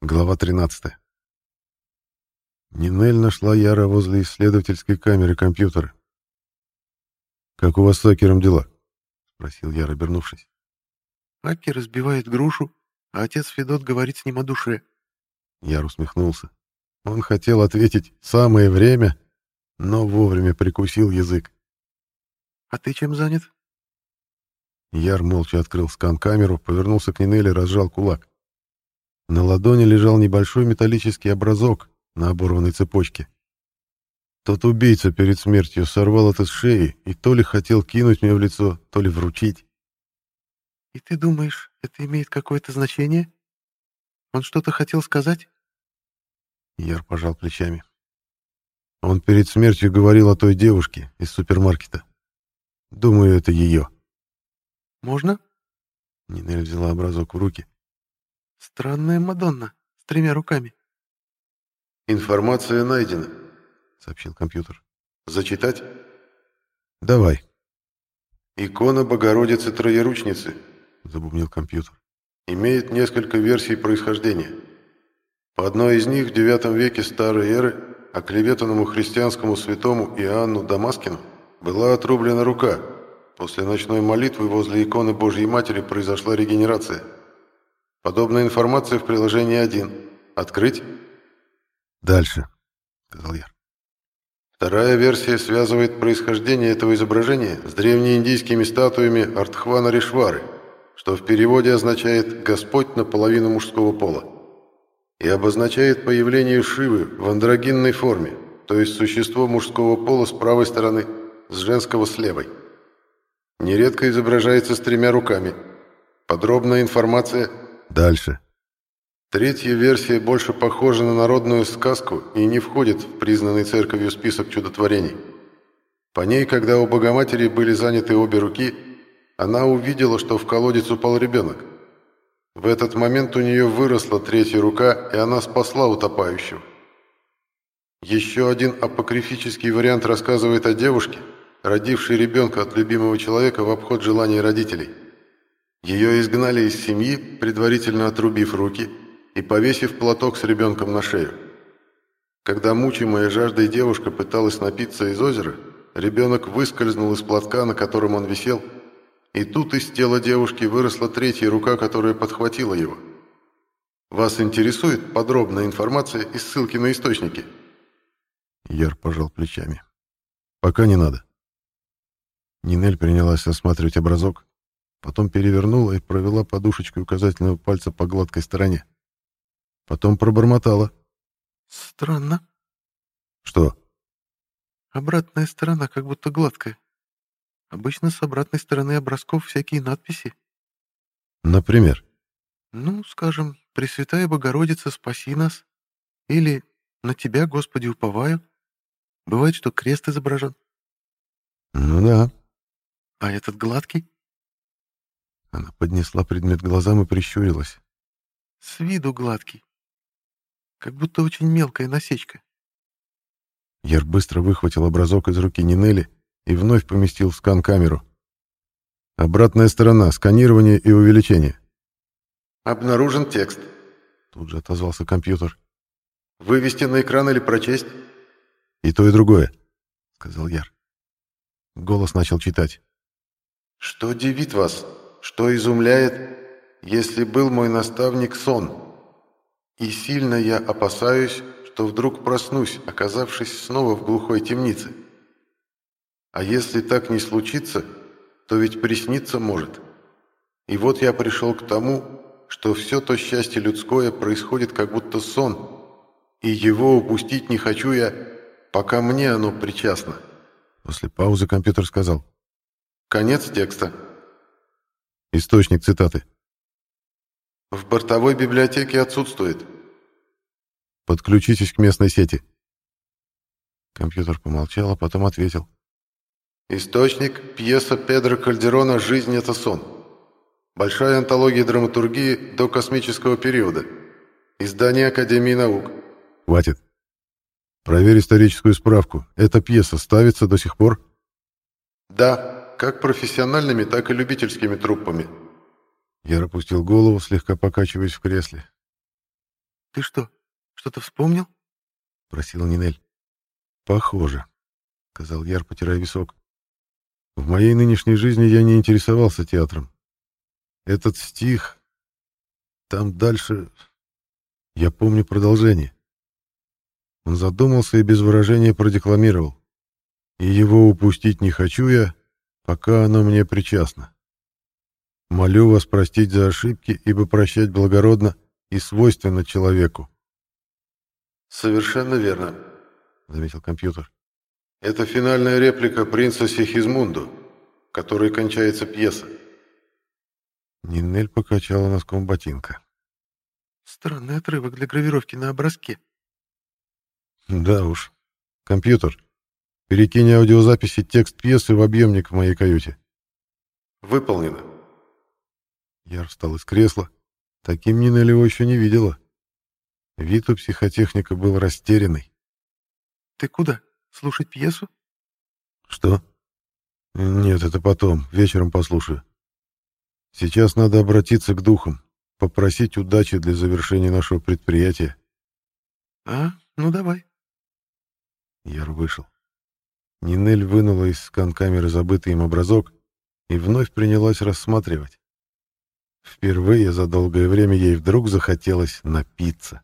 Глава 13. Нинель нашла Яра возле исследовательской камеры компьютера. «Как у вас с Акером дела?» — спросил Яр, обернувшись. Акер разбивает грушу, а отец Федот говорит с ним о душе. Яр усмехнулся. Он хотел ответить «самое время», но вовремя прикусил язык. «А ты чем занят?» Яр молча открыл скан-камеру, повернулся к Нинеле, разжал кулак. На ладони лежал небольшой металлический образок на оборванной цепочке. Тот убийца перед смертью сорвал это с шеи и то ли хотел кинуть мне в лицо, то ли вручить. «И ты думаешь, это имеет какое-то значение? Он что-то хотел сказать?» Яр пожал плечами. Он перед смертью говорил о той девушке из супермаркета. Думаю, это ее. «Можно?» Нинель взяла образок в руки. Странная Мадонна с тремя руками. «Информация найдена», — сообщил компьютер. «Зачитать?» «Давай». «Икона Богородицы Троеручницы», — забубнил компьютер. «Имеет несколько версий происхождения. По одной из них в IX веке старой эры оклеветанному христианскому святому Иоанну Дамаскину была отрублена рука. После ночной молитвы возле иконы Божьей Матери произошла регенерация». Подобная информация в приложении 1. Открыть? Дальше, сказал я. Вторая версия связывает происхождение этого изображения с древнеиндийскими статуями Артхвана Ришвары, что в переводе означает «Господь наполовину мужского пола», и обозначает появление Шивы в андрогинной форме, то есть существо мужского пола с правой стороны, с женского с левой. Нередко изображается с тремя руками. Подробная информация – Дальше. Третья версия больше похожа на народную сказку и не входит в признанный церковью список чудотворений. По ней, когда у Богоматери были заняты обе руки, она увидела, что в колодец упал ребенок. В этот момент у нее выросла третья рука, и она спасла утопающего. Еще один апокрифический вариант рассказывает о девушке, родившей ребенка от любимого человека в обход желаний родителей – ее изгнали из семьи, предварительно отрубив руки и повесив платок с ребенком на шею. Когда мучимая жаждой девушка пыталась напиться из озера, ребенок выскользнул из платка, на котором он висел, и тут из тела девушки выросла третья рука, которая подхватила его. Вас интересует подробная информация и ссылки на источники? Яр пожал плечами. Пока не надо. Нинель принялась осматривать образок, Потом перевернула и провела подушечкой указательного пальца по гладкой стороне. Потом пробормотала. «Странно». «Что?» «Обратная сторона как будто гладкая. Обычно с обратной стороны образков всякие надписи». «Например?» «Ну, скажем, «Пресвятая Богородица, спаси нас» или «На Тебя, Господи, уповаю». Бывает, что крест изображен. «Ну да». «А этот гладкий?» Она поднесла предмет глазам и прищурилась. «С виду гладкий. Как будто очень мелкая насечка». Яр быстро выхватил образок из руки Нинели и вновь поместил в скан-камеру. «Обратная сторона. Сканирование и увеличение». «Обнаружен текст», — тут же отозвался компьютер. «Вывести на экран или прочесть?» «И то, и другое», — сказал Яр. Голос начал читать. «Что дивит вас?» Что изумляет, если был мой наставник сон. И сильно я опасаюсь, что вдруг проснусь, оказавшись снова в глухой темнице. А если так не случится, то ведь присниться может. И вот я пришел к тому, что все то счастье людское происходит как будто сон, и его упустить не хочу я, пока мне оно причастно. После паузы компьютер сказал. Конец текста. Источник цитаты. В бортовой библиотеке отсутствует. Подключитесь к местной сети. Компьютер помолчал, а потом ответил. Источник – пьеса Педро Кальдерона «Жизнь – это сон». Большая антология драматургии до космического периода. Издание Академии наук. Хватит. Проверь историческую справку. Эта пьеса ставится до сих пор? Да как профессиональными, так и любительскими труппами. Я опустил голову, слегка покачиваясь в кресле. Ты что, что-то вспомнил? Просила Нинель. Похоже, сказал Яр, потирая висок. В моей нынешней жизни я не интересовался театром. Этот стих... Там дальше... Я помню продолжение. Он задумался и без выражения продекламировал. И его упустить не хочу я, пока оно мне причастно. Молю вас простить за ошибки, ибо прощать благородно и свойственно человеку. «Совершенно верно», — заметил компьютер. «Это финальная реплика принца Сихизмунду, которой кончается пьеса». Нинель покачала носком ботинка. «Странный отрывок для гравировки на образке». «Да уж. Компьютер, перекинь аудиозаписи текст пьесы в объемник в моей каюте». «Выполнено». Яр встал из кресла. Таким Нинель его еще не видела. Вид у психотехника был растерянный. «Ты куда? Слушать пьесу?» «Что?» «Нет, это потом, вечером послушаю. Сейчас надо обратиться к духам, попросить удачи для завершения нашего предприятия». «А, ну давай». Яр вышел. Нинель вынула из скан-камеры забытый им образок и вновь принялась рассматривать. Впервые за долгое время ей вдруг захотелось напиться.